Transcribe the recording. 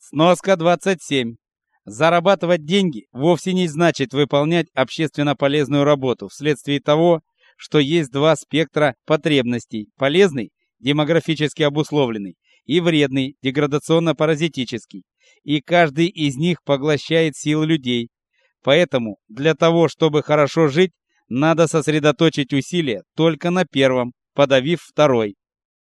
Сноска 27. Зарабатывать деньги вовсе не значит выполнять общественно полезную работу вследствие того, что есть два спектра потребностей: полезный демографически обусловленный и вредный деградационно-паразитический. И каждый из них поглощает силы людей. Поэтому для того, чтобы хорошо жить, надо сосредоточить усилия только на первом, подавив второй.